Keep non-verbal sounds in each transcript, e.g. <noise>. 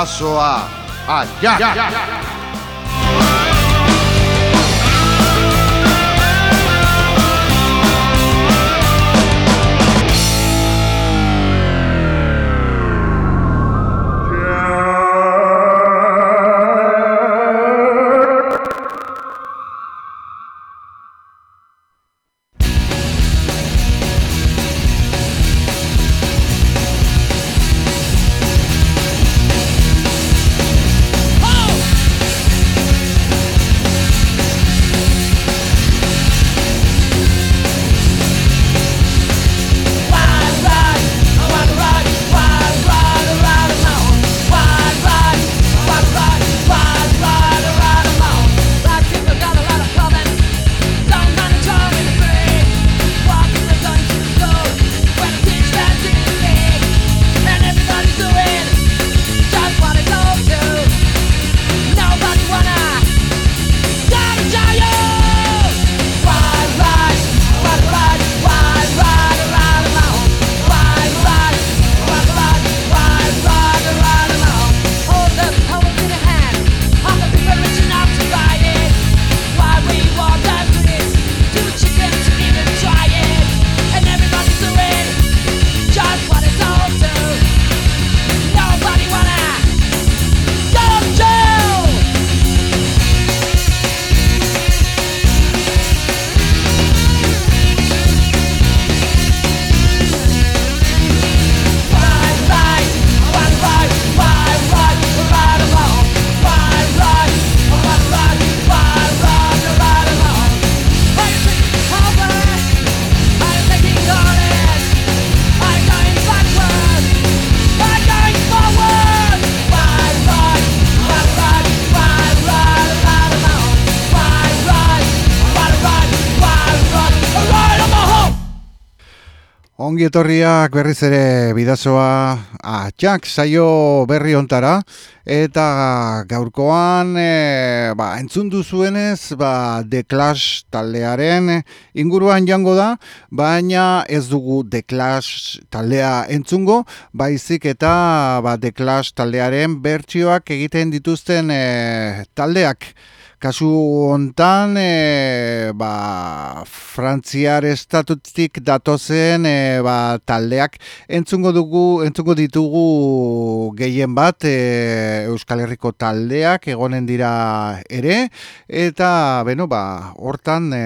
abraço a. a... ongi etorriak berriz ere bidazoa atxak saio berri ontara. Eta gaurkoan e, ba, entzun duzuenez ba, The Clash taldearen inguruan jango da baina ez dugu The Clash taldea entzungo baizik eta ba, The Clash taldearen bertsioak egiten dituzten e, taldeak Kasu hontan, e, ba, frantziar estatutik datozen e, ba, taldeak entzungo dugu, entzungo ditugu gehien bat e, Euskal Herriko taldeak egonen dira ere, eta, beno, ba, hortan... E,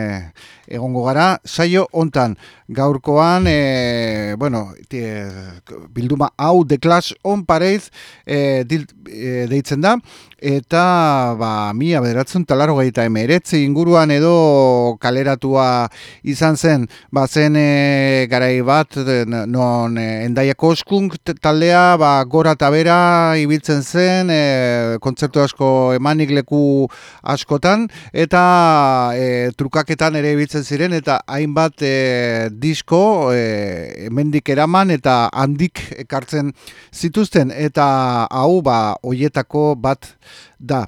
egongo gara saio hontan gaurkoan e, bueno bilduma hau de class on pareiz e, e, deitzen da. Eta ba mia bederatzen talaro gaita emeretze inguruan edo kaleratua izan zen. Ba zen e, garai bat non e, endaiako oskunk taldea ba gora eta bera ibiltzen zen e, kontzertu asko emanik leku askotan. Eta e, trukaketan ere ibiltzen ziren eta hainbat e, disko e, mendik eraman eta handik ekartzen zituzten eta hau ba hoietako bat da.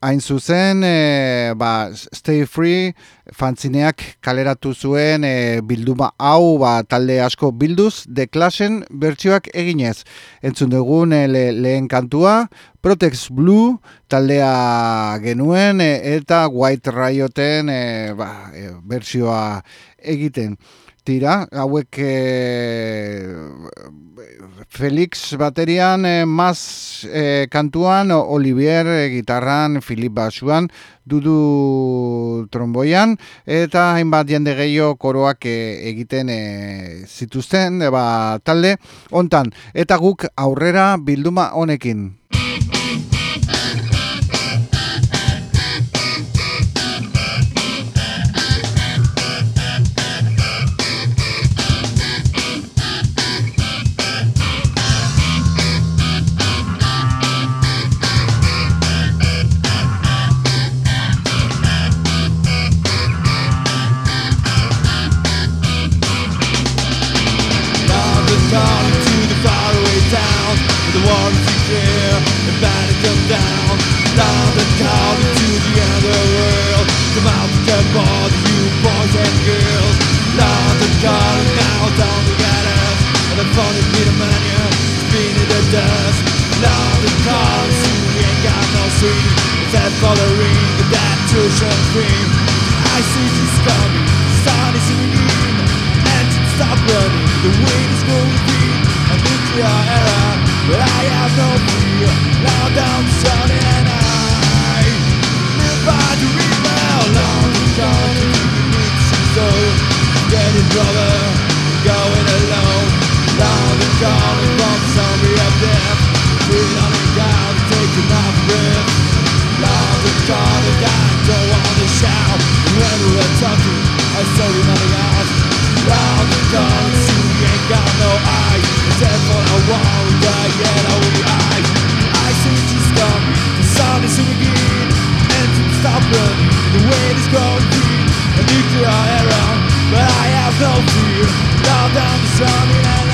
Hain zuzen, e, ba, Stay Free fantzineak kaleratu zuen e, bilduma hau ba, talde asko bilduz, de klasen bertsioak eginez. Entzun dugun e, lehen kantua, Protex Blue taldea genuen e, eta White Rioten e, ba, e, bertsioa egiten tira, hauek e, Felix baterian, e, Maz e, kantuan, Olivier e, gitarran, Filip basuan, Dudu tromboian, eta hainbat jende gehiago koroak egiten e, zituzten, eba, talde, hontan, eta guk aurrera bilduma honekin. I saw you nothing else Long and calling, see we ain't got no eyes Death for a die yet only eyes I see you stop, the sun is soon again Engine stop running, the wind is going green A nuclear era, but I have no fear. Down down the sun and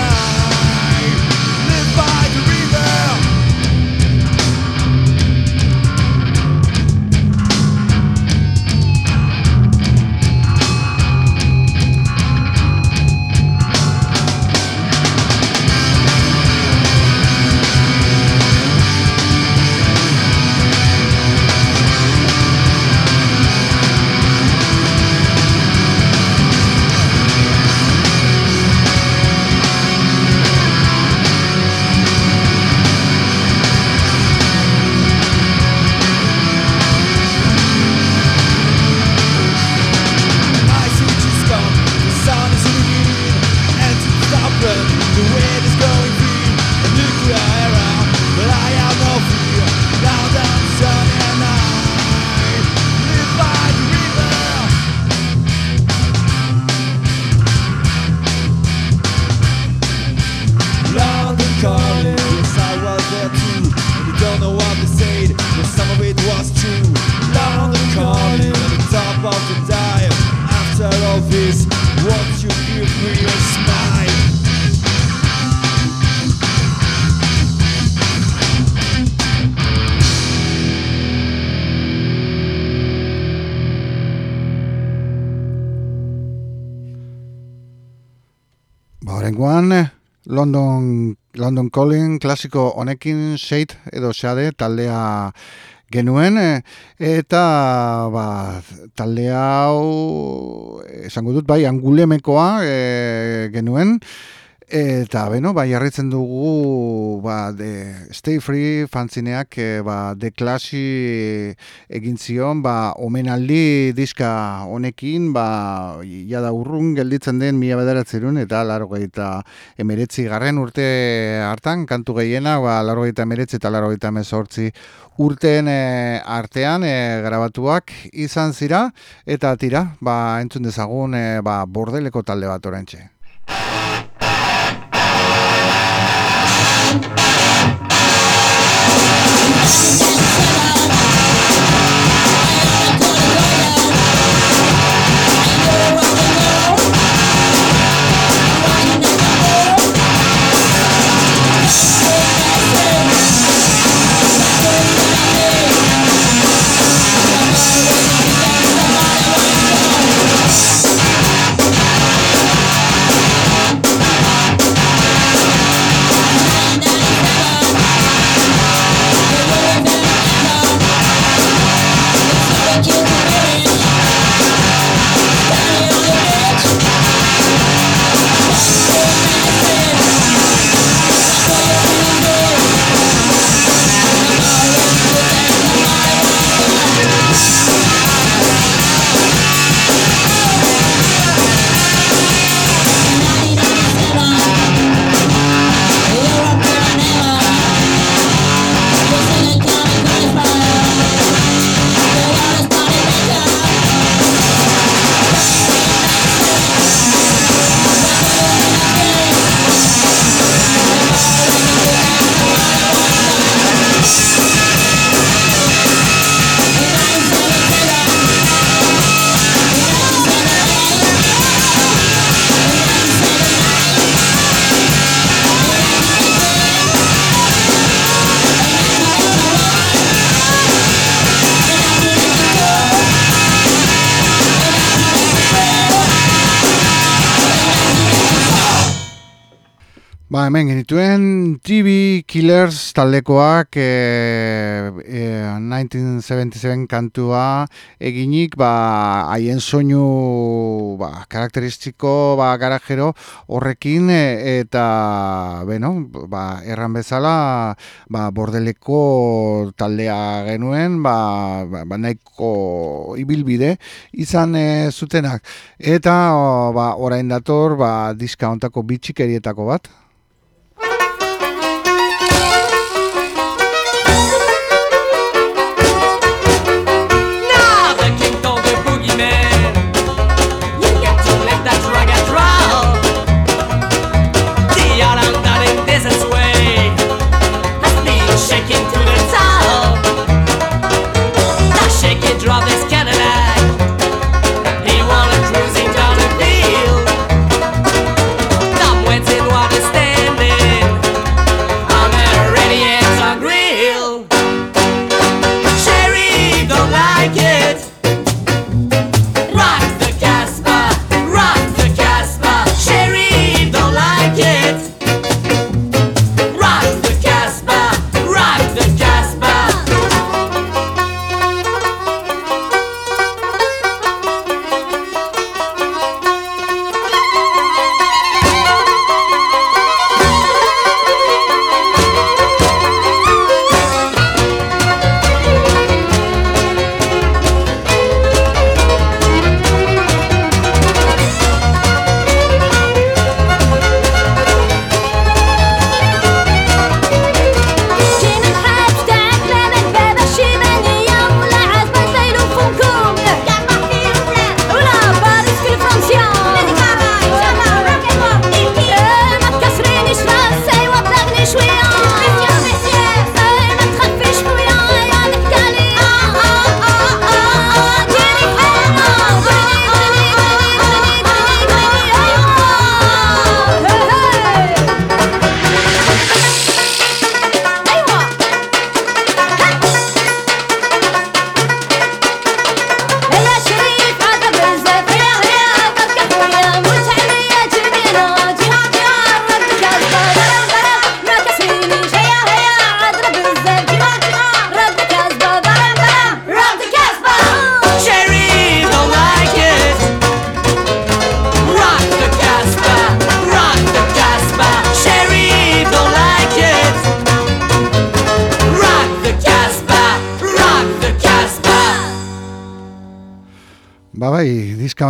horrengoan, London, London Calling klasiko honekin Shade edo Shade taldea genuen e, eta ba, talde hau esango dut bai angulemekoa e, genuen eta beno bai jarritzen dugu ba, de Stay Free fantzineak e, ba, de klasi egin zion ba, omenaldi diska honekin ba, jada urrun gelditzen den mila bederatzerun eta laro eta emeretzi garren urte hartan kantu gehiena ba, laro eta emeretzi eta laro eta emezortzi urteen e, artean e, grabatuak izan zira eta tira ba, entzun dezagun e, ba, bordeleko talde bat orentxe. Killers taldekoak e, e, 1977 kantua eginik ba, haien soinu ba, karakteristiko ba, garajero horrekin e, eta beno, ba, erran bezala ba, bordeleko taldea genuen ba, ba, ba nahiko ibilbide izan e, zutenak. Eta ba, orain dator ba, diska ontako bitxikerietako bat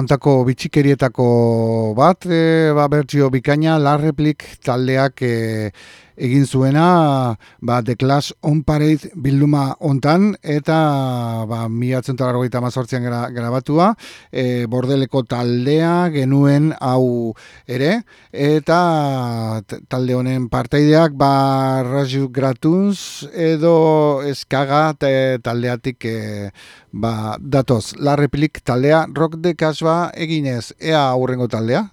diska ontako bitxikerietako bat, e, ba, bertxio bikaina, la replik taldeak e, egin zuena ba, The Clash on Parade bilduma ontan eta ba, miatzen talarrogeita mazortzian grabatua e, bordeleko taldea genuen hau ere eta talde honen parteideak ba, Raju Gratuns edo eskaga taldeatik e, ba, datoz. La replik taldea rock de kasba eginez ea aurrengo taldea?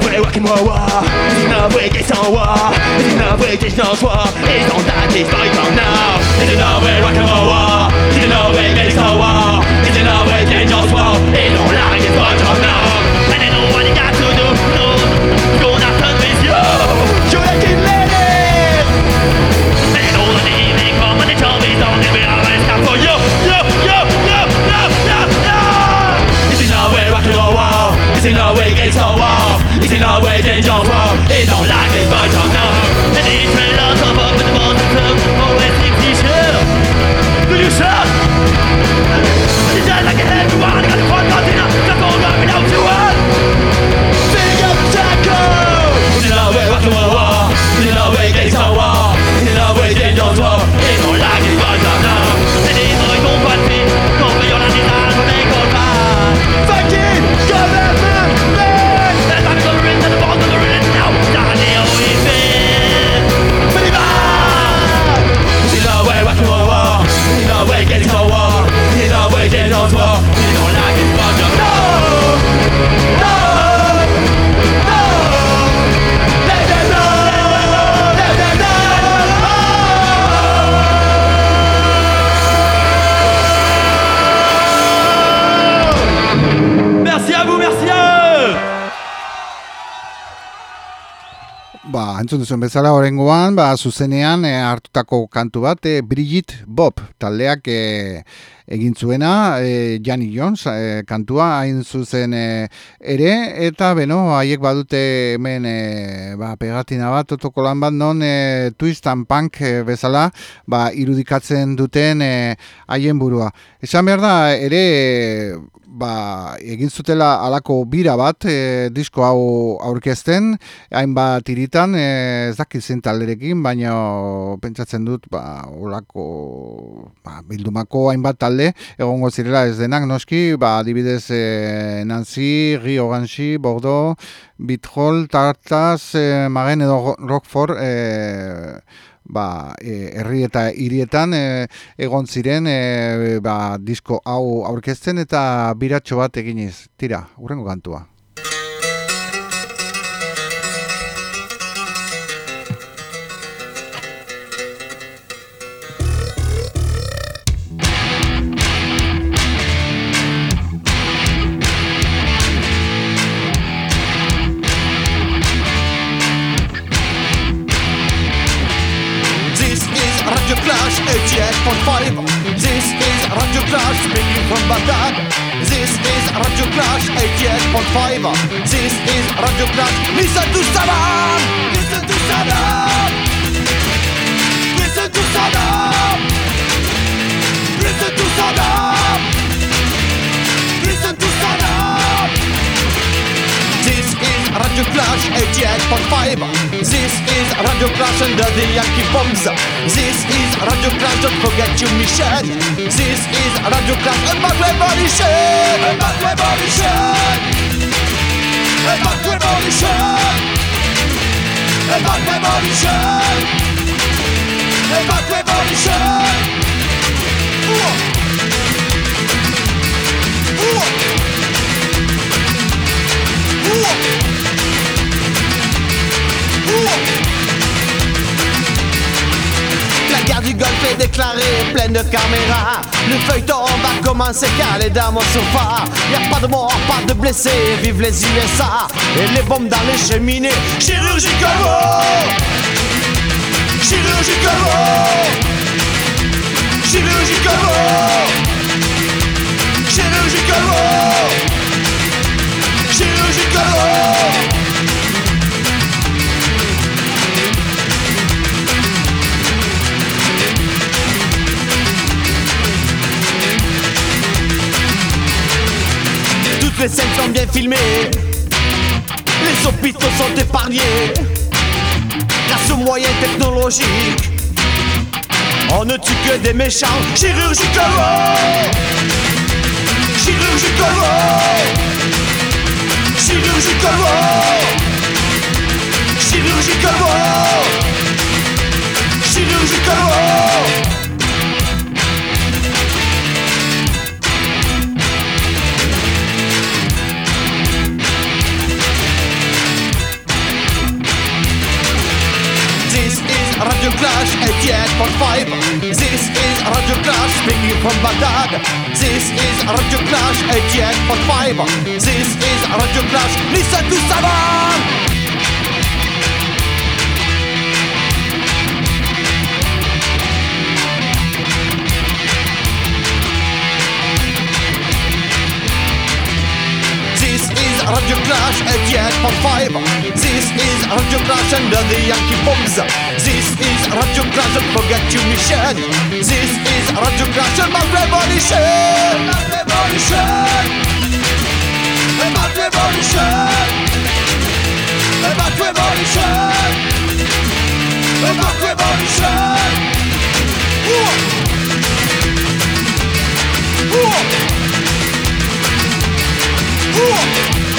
vrai Wakim Wawa C'est un vrai gay sans wa C'est un vrai gay sans soi Et son date is by from now C'est un vrai Wakim Wawa C'est un vrai gay sans wa C'est un vrai gay sans soi Et son date is by from now. I don't know what you got to do No, you're not done with you. You're a kid lady They know that they make fun But they tell me don't give me a rest for you. It's in the way gets so off. It's in the way they don't grow They don't like it but don't know. And they train on top of the mountain Always think he's here Do you shout? Entzun duzuen bezala horrengoan, ba, zuzenean e, hartutako kantu bat, e, Brigitte Bob, taldeak e, egin zuena, e, Jani Jones e, kantua hain zuzen e, ere, eta beno, haiek badute hemen e, ba, pegatina bat, otoko lan bat non e, twist and punk e, bezala ba, irudikatzen duten haien burua. Esan behar da, ere ba, egin zutela alako bira bat e, disko hau aurkezten, hainbat iritan, e, ez dakit talderekin, baina pentsatzen dut, ba, olako ba, bildumako hainbat talde, egongo zirela ez denak, noski, ba, adibidez e, Nancy, Rio Gansi, Bordeaux, Bithol, Tartaz, e, Magen edo Rockford, e, ba, e, herri eta hirietan e, egon ziren e, ba, disko hau aurkezten eta biratxo bat eginiz. Tira, urrengo kantua. Radio Clash 88.5. This is Radio Clash under the Yankee bombs. This is Radio Clash, don't forget your mission. This is Radio Clash about revolution. About revolution. About revolution About revolution About revolution Ooh. Ooh. Golfe est déclarée, pleine de caméras. Le feuilleton va commencer car les dames au sofa. Y a pas de mort, pas de blessés, vive les USA. Et les bombes dans les cheminées, chirurgicalement. Chirurgicalement. Chirurgicalement. Chirurgicalement. Chirurgicalement. Les scènes sont bien filmées. Les hôpitaux sont épargnés. Grâce aux moyens technologiques, on ne tue que des méchants chirurgicalement. Chirurgicalement. Chirurgicalement. Chirurgicalement. Chirurgicalement. Radio Clash 88.5 This is Radio Clash speaking from Baghdad. This is Radio Clash 88.5 This is Radio Clash Listen to Saban Ranger Clash at yet for five. This is Ranger Clash under the Yankee bombs. This is Ranger Clash and forget your mission. This is Ranger Clash and my revolution. My revolution. My revolution. My revolution. My revolution. Whoa. Whoa. Whoa.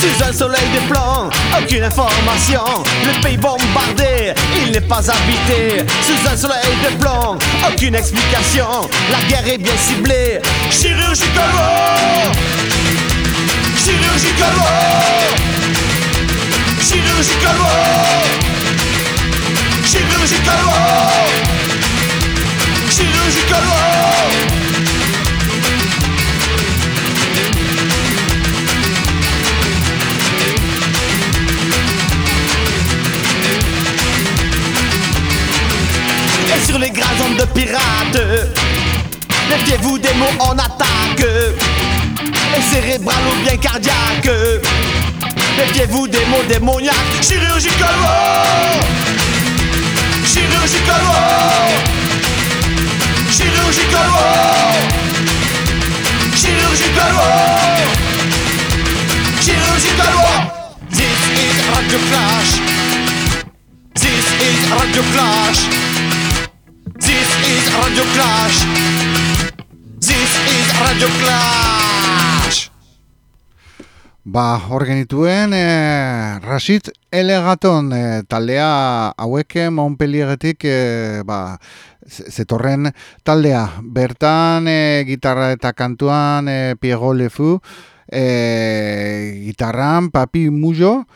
Sous un soleil de plomb, aucune information. Le pays bombardé, il n'est pas habité. Sous un soleil de plomb, aucune explication. La guerre est bien ciblée. Chirurgicalement, chirurgicalement, chirurgicalement, chirurgicalement, chirurgicalement. Bande de pirates. Méfiez-vous des mots en attaque. Et cérébral ou bien cardiaque. Méfiez-vous des mots démoniaques. Chirurgical war. Chirurgical Ba, hor genituen, e, Rashid Elegaton e, taldea hauek Montpellieretik e, ba, ze- zetorren taldea. Bertan e, gitarra eta kantuan e, Piego Lefu, e, gitarran Papi Mujo,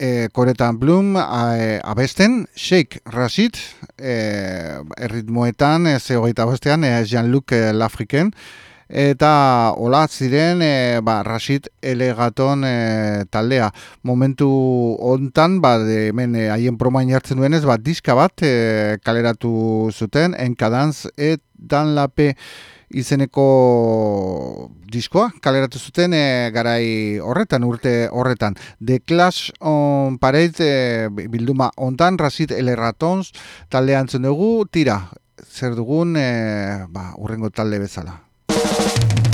e, koretan Bloom a, abesten, Sheikh Rashid, e, erritmoetan, e, ze hogeita bostean, e, Jean-Luc Lafriken, eta hola ziren e, ba, Rashid Elegaton e, taldea. Momentu hontan ba, hemen e, haien promain jartzen duenez, ba, diska bat e, kaleratu zuten, Enkadantz et Danlape izeneko diskoa kaleratu zuten e, garai horretan, urte horretan. The Clash on Parade e, bilduma hontan, Rashid Elegatons taldea entzun dugu, tira, zer dugun e, ba, urrengo talde bezala.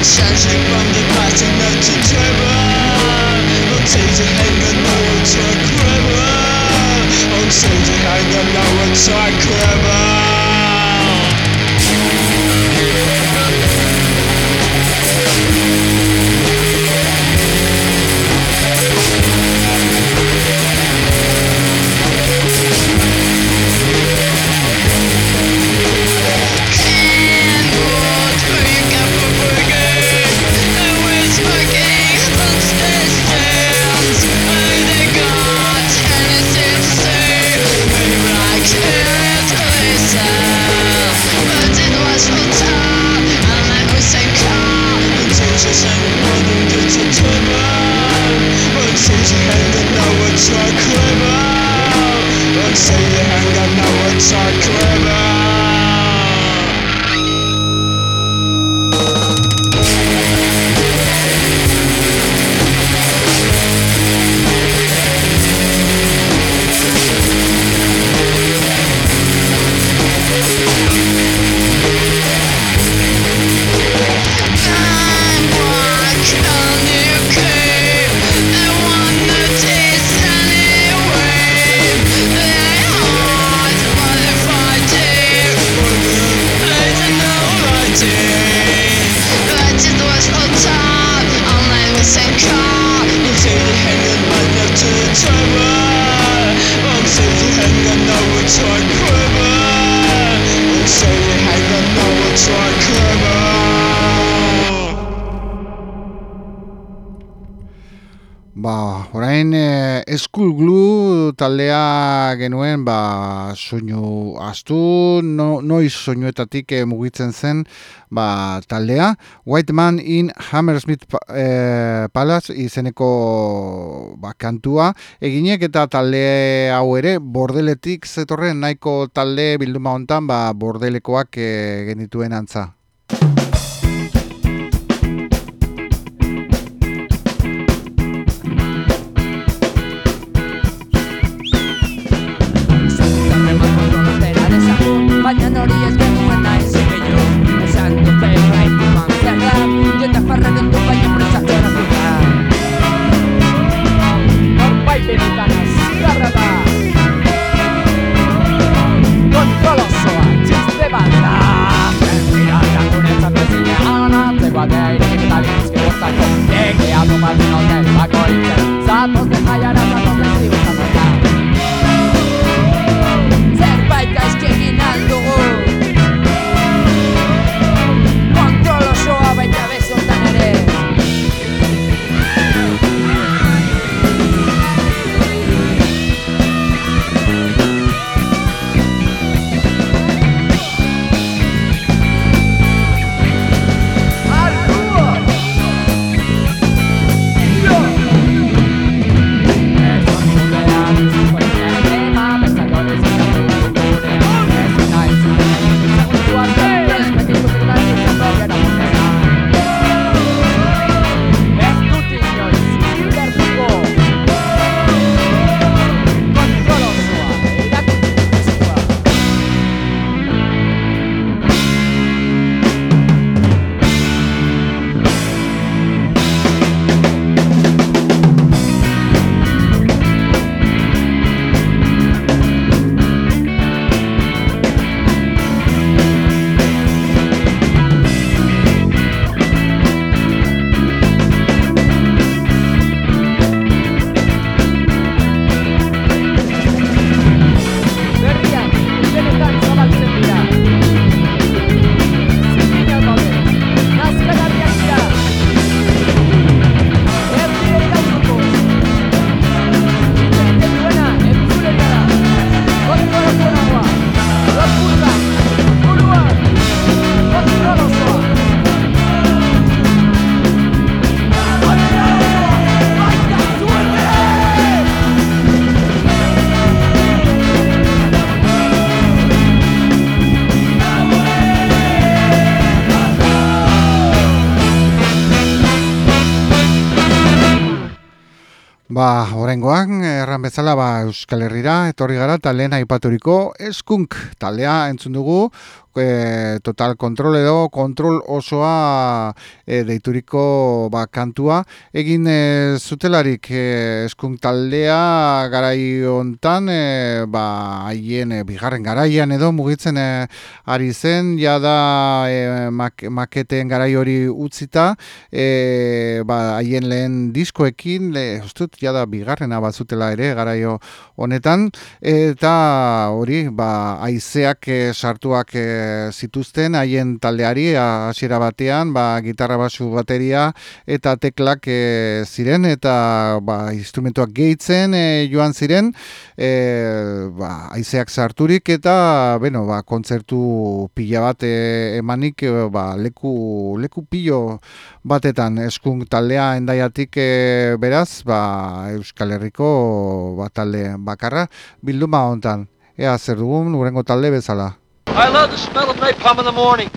Charging from the bottom to the tremor On safety and the lower to a cremor On safety and the lower to a cremor such a criminal. Don't say you ain't got no such criminal. Taldea genuen ba, soinu astu, no, noiz soinuetatik e, mugitzen zen ba, taldea. White Man in Hammersmith pa- e, Palace izeneko ba, kantua. Eginek eta talde hau ere bordeletik zetorren nahiko talde bilduma hontan ba, bordelekoak e, genituen antza. Etorri gara, eta lehen aipaturiko eskunk taldea. Entzun dugu, e, total kontrol edo kontrol osoa e, deituriko ba, kantua. Egin e, zutelarik e, eskun taldea garai hontan e, ba, haien e, bigarren garaian edo mugitzen e, ari zen, jada e, mak, maketen garai hori utzita, e, ba, haien lehen diskoekin, le, ustut, jada bigarrena bazutela ere garaio honetan, eta hori, ba, aizeak e, sartuak e, zituzten haien taldeari hasiera batean ba, gitarra basu bateria eta teklak e, ziren eta ba, instrumentuak gehitzen e, joan ziren e, ba, aizeak sarturik eta bueno, ba, kontzertu pila bat e, emanik e, ba, leku, leku pilo batetan eskun taldea endaiatik e, beraz ba, Euskal Herriko ba, talde bakarra bilduma hontan. Ea zer dugun, urengo talde bezala. I love the smell of napalm in the morning.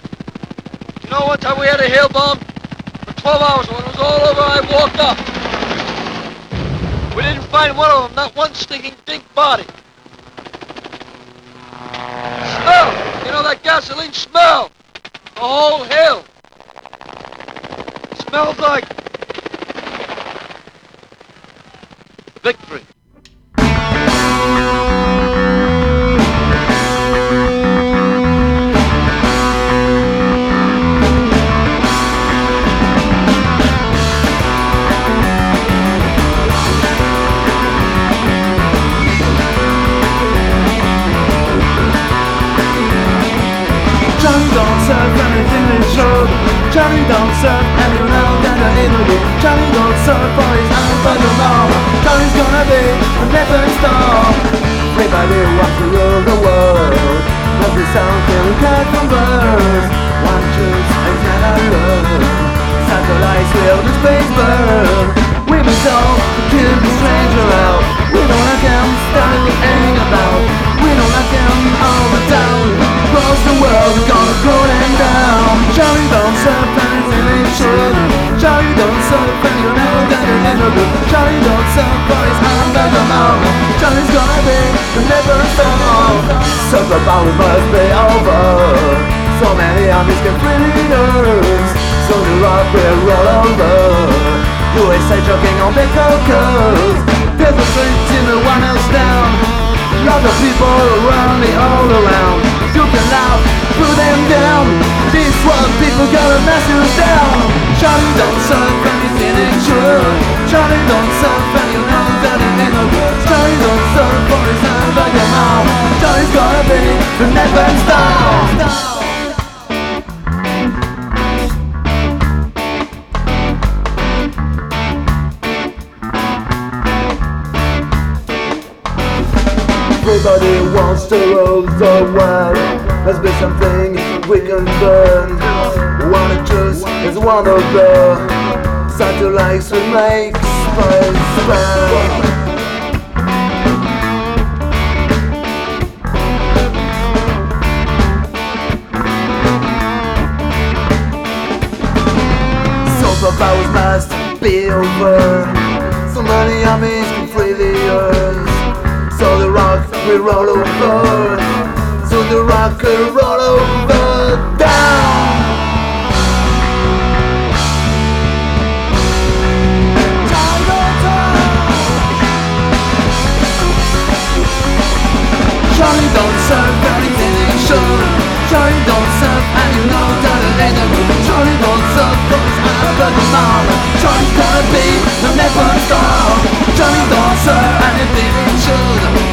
You know, one time we had a hail bomb for 12 hours. When it was all over, I walked up. We didn't find one of them, not one stinking dink body. Smell! You know that gasoline smell? The whole hill. smells like victory. Charlie Dancer Every now and then in the game. Charlie don't surf for his hand for the law Charlie's gonna be a never stop. Everybody wants to rule the world Love the sound till we can't One truth is not alone Satellites will the space birds. We must all kill the stranger out. We don't like him, started with anything about. We don't like him, all the down Across the world, we're gonna go them down. Charlie don't serve any nation Charlie don't serve you're never gonna get a good Charlie don't serve boys under the mountain Charlie's gonna be the never song So the battle must be over. So many armies get free leaders So the rock will roll over. USA jogging on the cocos. There's a street in the one else down. Lot of people around me all around. You can laugh, put them down. This one people gotta mess you down. Charlie don't serve anything ain't true. Charlie don't serve and you know that it ain't no good. Charlie don't serve for his hand but your mouth. Charlie's gonna be the never stop. Everybody wants to rule the world. Must be something we can burn. Wanna choose is one of the satellites we make space burn. Superpowers must be over. So many armies can free the earth. Will roll over. So the rock and roll over down. Charlie don't serve he should. Charlie don't serve and you know that it ain't a good. Charlie don't serve cause I'm the mom. Charlie's gonna be the never stop. Charlie don't serve anything he should.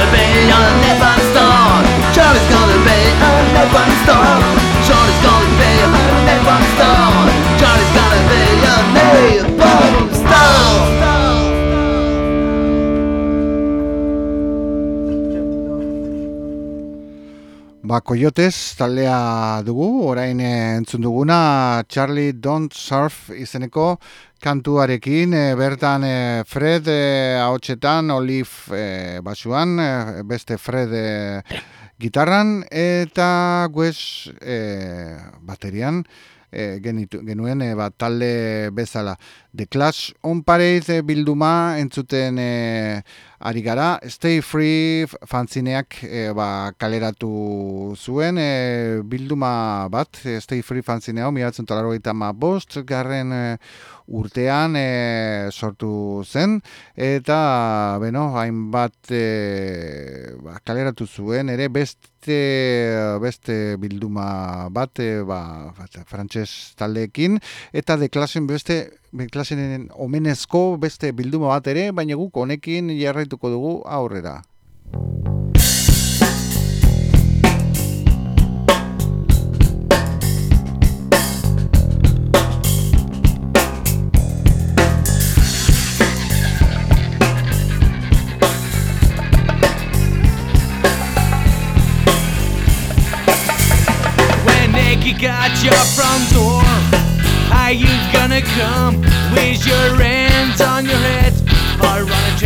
Ba, Coyotes taldea dugu, orain entzun duguna Charlie Don't Surf izeneko kantuarekin, eh, bertan eh, Fred eh, ahotsetan, Olive eh, basuan, eh, beste Fred eh, gitarran, eta Wes eh, baterian, eh, genitu, genuen eh, ba, talde bezala. The Clash on Parade eh, bilduma entzuten eh, ari gara. Stay Free fanzineak eh, ba, kaleratu zuen eh, bilduma bat. Stay Free fanzinea miratzen talaro ma bost, garren eh, urtean eh, sortu zen. Eta, beno, hainbat eh, ba, kaleratu zuen, ere beste, beste bilduma bat, eh, ba, frantses taldeekin. Eta The Clashen beste Beklasenen omenezko beste bilduma bat ere, baina guk honekin jarraituko dugu aurrera.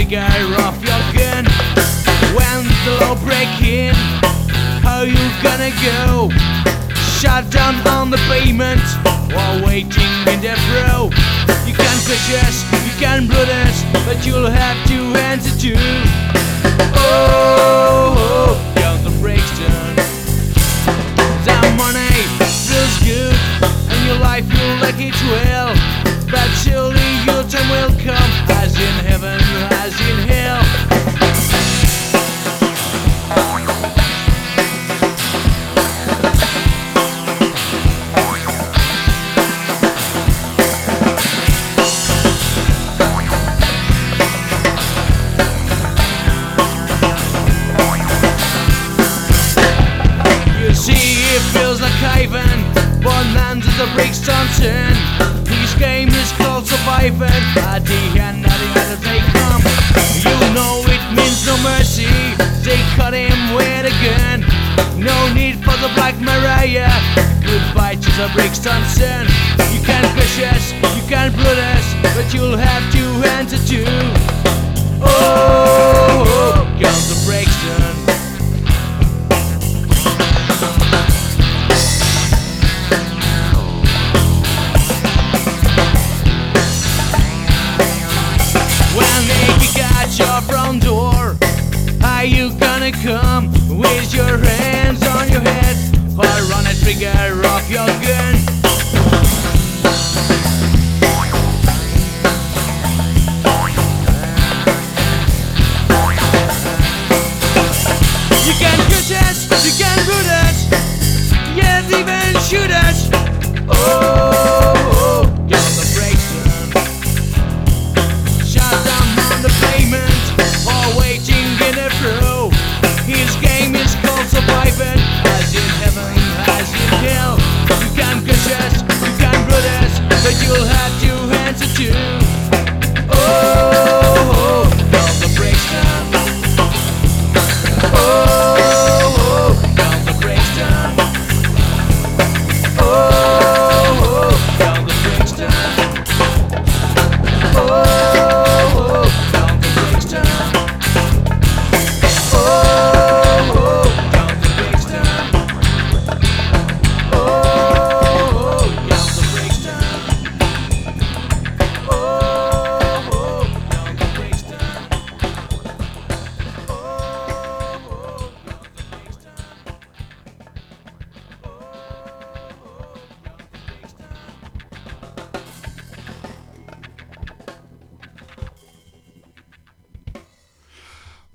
Trigger off your gun? When the law break in, how you gonna go? Shut down on the pavement while waiting in the row. You can push us, you can blood us, but you'll have to answer to. Oh, oh, you're the Brixton. That money feels good And your life you'll like it well But surely your time will come. As in heaven as in hell the bricks. You can crush us, you can blood us, but you'll have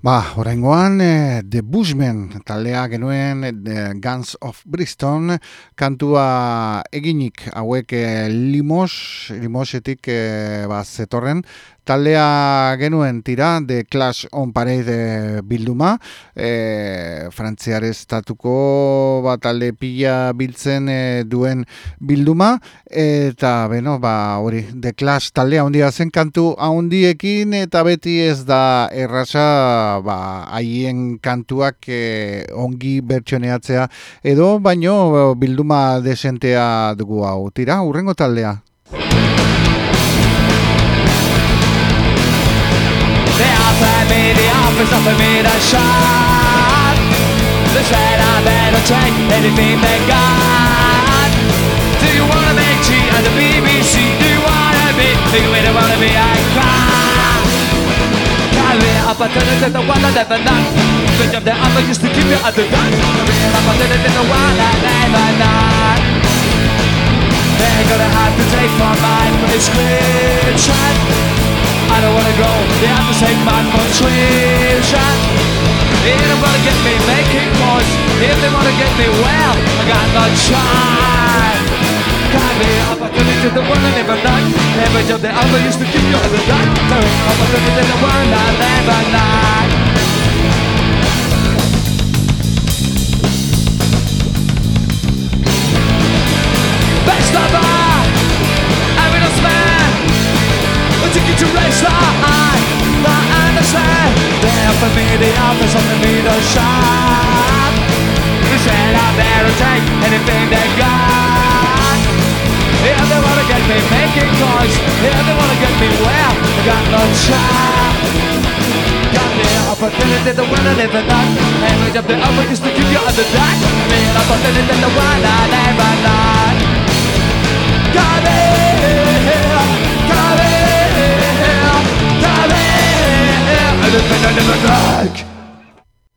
Ba, oraingoan eh, The Bushmen taldea genuen The Guns of Bristol kantua eginik hauek eh, limos, limosetik eh, ba, zetorren taldea genuen tira The Clash on Parade bilduma eh, frantziar estatuko ba, talde pila biltzen eh, duen bilduma eta beno ba hori The Clash taldea handia zen kantu handiekin eta beti ez da errasa ba, haien kantuak e, ongi bertsioneatzea edo baino e, bilduma desentea dugu hau. Tira, urrengo taldea. Mea famiglia pensa fammi lasciar Leggera veloce e di film God Do you wanna make G at the BBC? Do you wanna be? Do you really wanna be a clown? Carry up a tenant in the one that never done Think of the other used to keep you at the gun Carry up a tenant in the one that never done They're gonna have to take for my prescription don't wanna go, they have to take my prescription They don't wanna get me making noise. If they wanna get me well, I got no choice Got me opportunity the one I never done. Every job that I used to keep you the dark The opportunity the one I never done Best of all, to race line I understand. They offer me the office of the meter shot They said I better take anything they got? Yeah, they wanna get me making toys. Yeah, they wanna get me well. I got no shot Got the opportunity to win and live and not Every job they offer is to keep you on the dark The opportunity to win and live not. Got it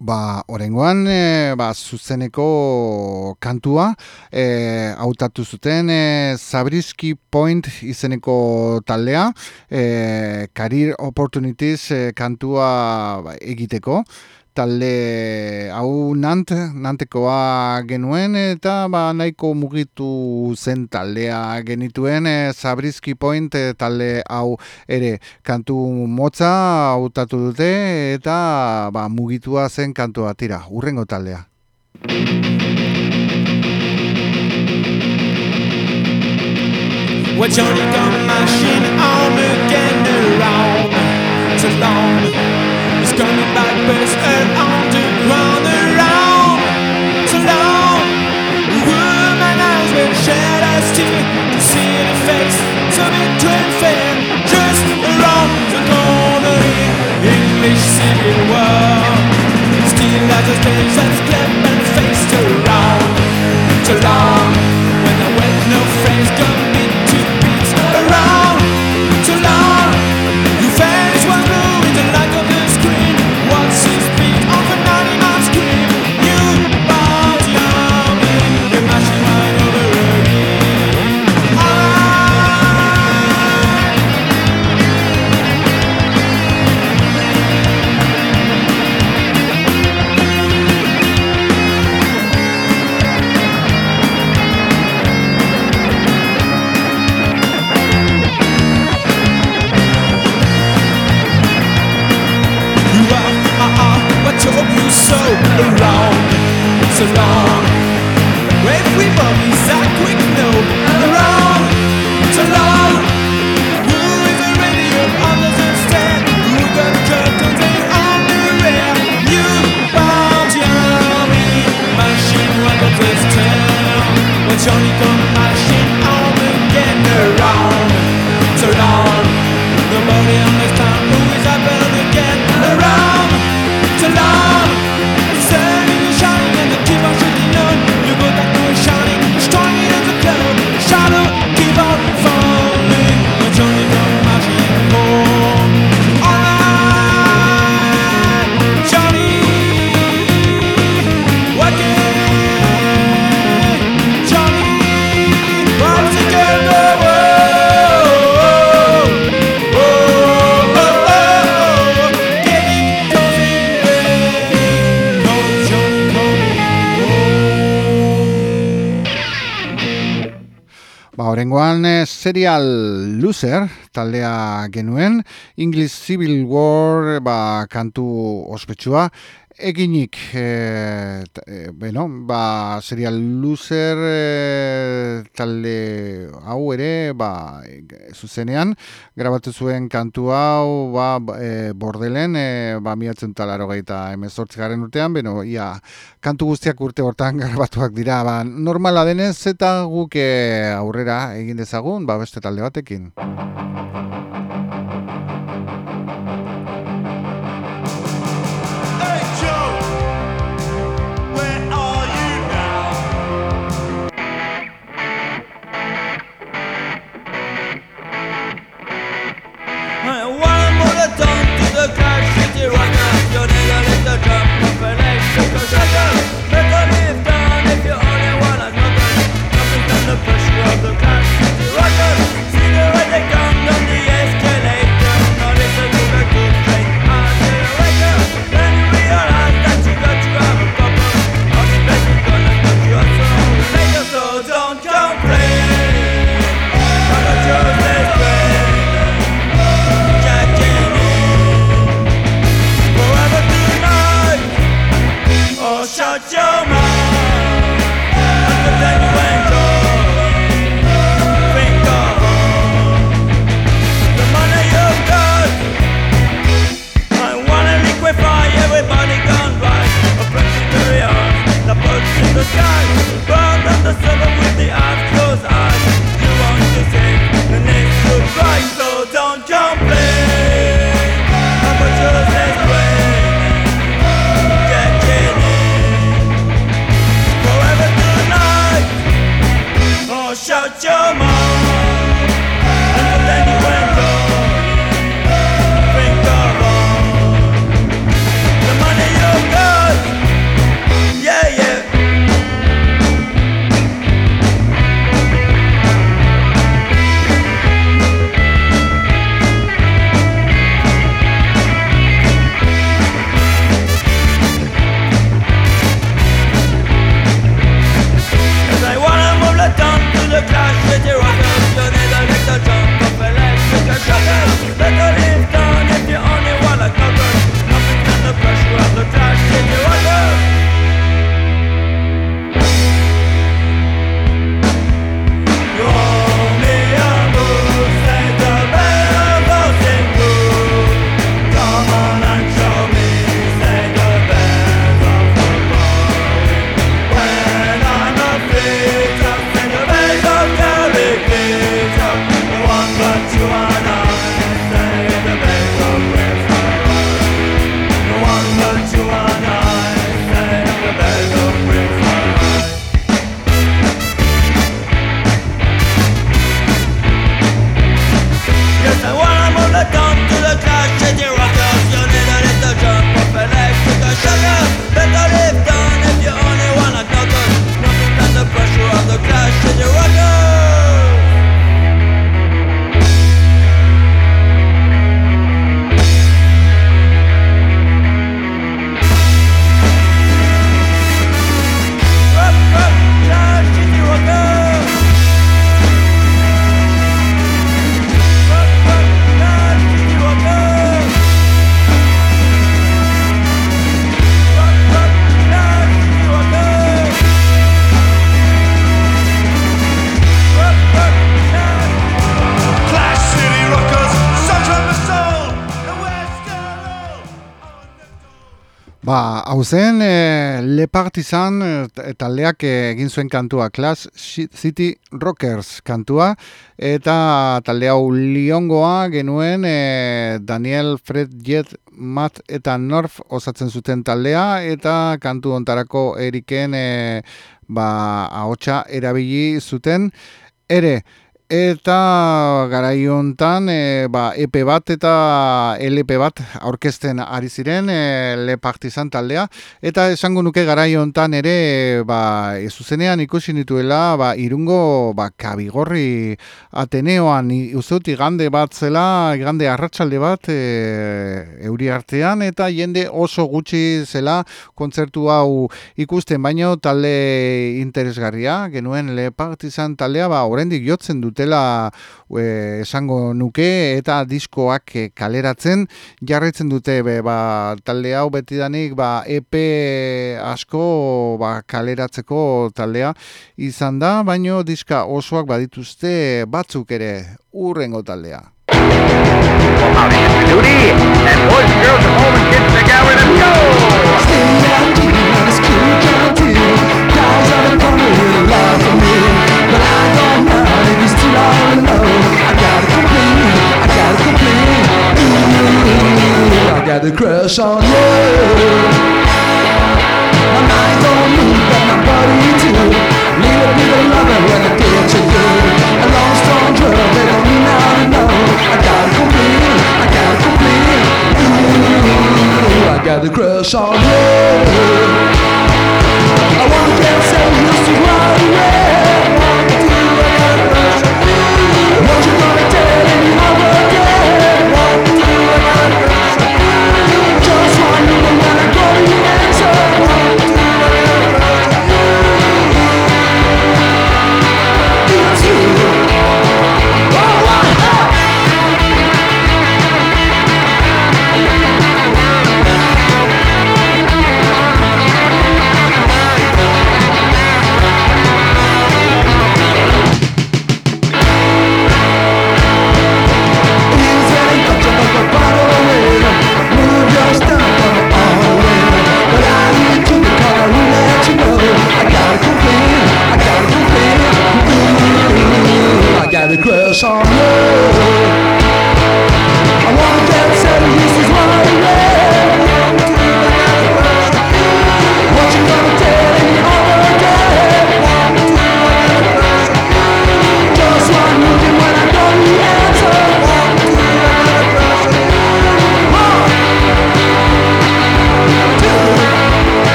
Ba, orengoan, e, ba, zuzeneko kantua, e, hautatu zuten e, Zabriskie Point izeneko taldea, e, Career Opportunities e, kantua ba, egiteko, talde hau nant, nantekoa genuen eta ba, nahiko mugitu zen taldea genituen e, Zabriskie Point e, talde hau ere kantu motza hautatu dute eta ba, mugitua zen kantua tira, urrengo taldea. What Johnny got machine on again around so long. Coming back, it's earth on around so long. Woman eyes will shed tear to see the face so between fair just around the corner in English civil war. Still as a stage that's clap and face to round so long. When I went no phrase come Serial Loser taldea genuen, English Civil War ba, kantu ospetsua, eginik, e, e, bueno, ba, serial loser e, talde hau ere, ba, e, zuzenean, grabatu zuen kantu hau, ba, e, bordelen, e, ba, miatzen talaro gaita garen urtean, beno, ia, kantu guztiak urte hortan <laughs> grabatuak dira, ba, normala denez, eta guk aurrera egin dezagun, ba, beste talde batekin. But Partizan eh, taldeak egin zuen kantua Class City Rockers kantua eta talde hau Liongoa genuen e, Daniel Fred Jet Matt eta North osatzen zuten taldea eta kantu ontarako Eriken e, ba ahotsa erabili zuten ere. Eta garai hontan eh, ba, e, ba, EP bat eta LP bat aurkezten ari ziren e, Le Partizan taldea. Eta esango nuke garai hontan ere e, ba, e, zuzenean ikusi nituela ba, irungo ba, kabigorri Ateneoan uzut gande bat zela, igande arratsalde bat e, euri artean eta jende oso gutxi zela kontzertu hau ikusten. Baino talde interesgarria genuen Le Partizan taldea ba, oraindik jotzen dut dutela e, esango nuke eta diskoak e, kaleratzen jarraitzen dute be, ba, talde hau betidanik ba, EP asko ba, kaleratzeko taldea izan da, baino diska osoak badituzte batzuk ere urrengo taldea. Well, Got a complete, I a complete, I a crush on you. My mind don't move, but my body too. Little bit of loving when I get to you. A long strong drug, they don't mean to know. I gotta complain, I gotta complain. Ooh, I got a crush on you. I wanna get so used to right away.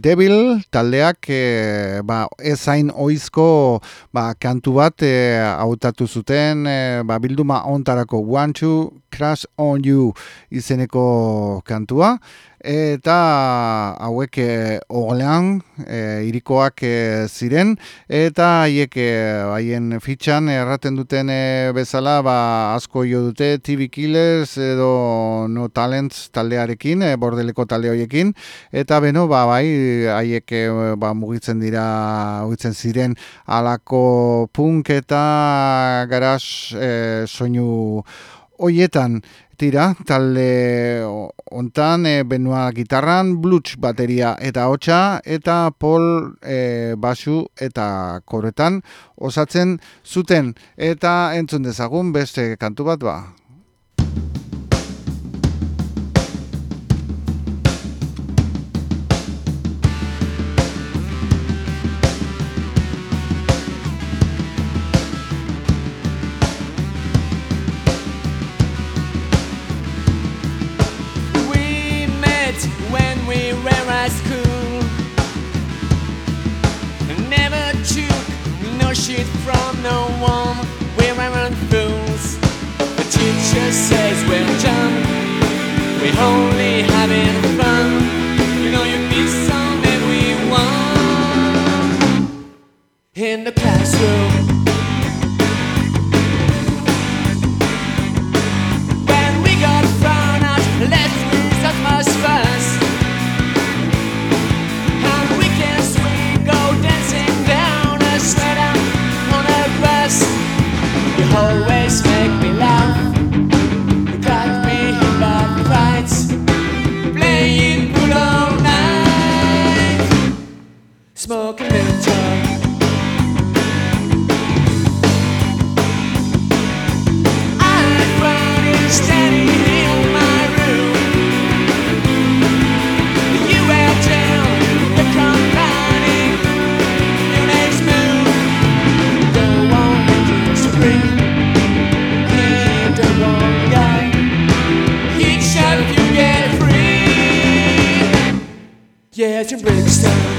Daredevil taldeak e, ba, ezain oizko ba, kantu bat e, hautatu zuten e, ba, bilduma ontarako One to Crash on You izeneko kantua. Eta hauek e, Orlean e, irikoak e, ziren. Eta haiek haien fitxan erraten duten e, bezala ba, asko jo dute TV Killers edo No Talents taldearekin, e, bordeleko talde horiekin. Eta beno ba, bai haiek ba, mugitzen dira mugitzen ziren alako punk eta garaz e, soinu hoietan tira, talde hontan e, benua gitarran, blues bateria eta hotxa, eta pol e, basu eta koretan osatzen zuten. Eta entzun dezagun beste kantu bat ba. No shit from no one. We weren't fools. The teacher says we're dumb. We're only having fun. You know you miss some everyone in the classroom. to break us down.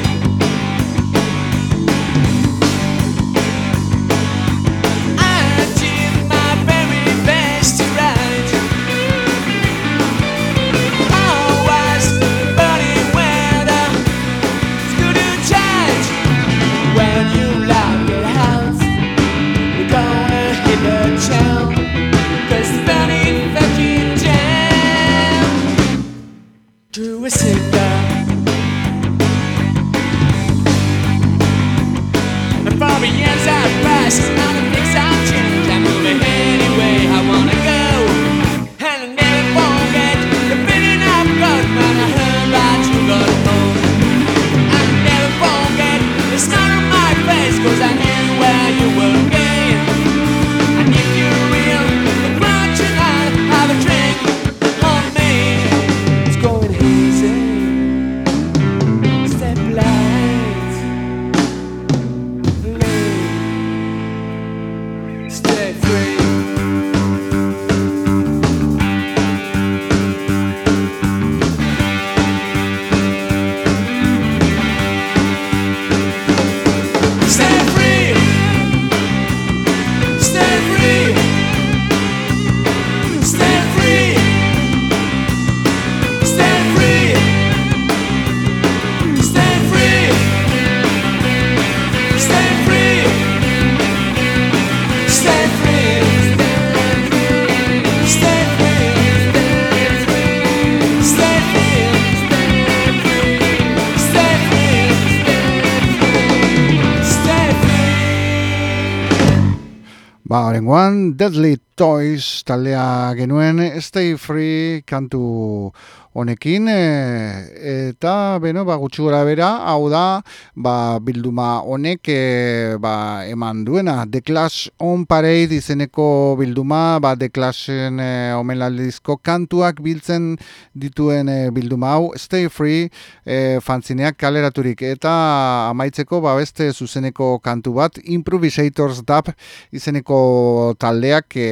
Deadly Toys taldea genuen, Stay Free kantu honekin, e, eta, beno, ba, gutxi bera, hau da, ba, bilduma honek, e, ba, eman duena, The Clash on Parade izeneko bilduma, ba, The Clashen e, omenaldizko kantuak biltzen dituen e, bilduma hau, Stay Free, e, fantzineak kaleraturik, eta amaitzeko, ba, beste zuzeneko kantu bat, Improvisators Dub izeneko taldeak e,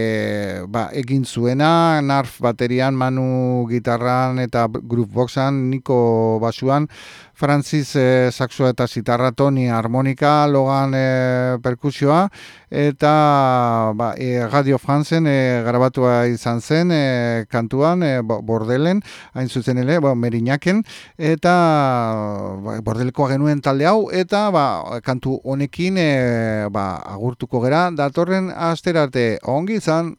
ba, egin zuena, Narf baterian, Manu gitarran eta grooveboxan, Niko basuan, Francis e, saxoa eta zitarra, Tony harmonika, Logan e, perkusioa, eta ba, e, Radio Franzen e, grabatua izan zen e, kantuan, e, bo- bordelen, hain zuzen ere, bo, merinaken, eta ba, bordelkoa genuen talde hau, eta ba, kantu honekin e, ba, agurtuko gera, datorren asterarte ongi izan.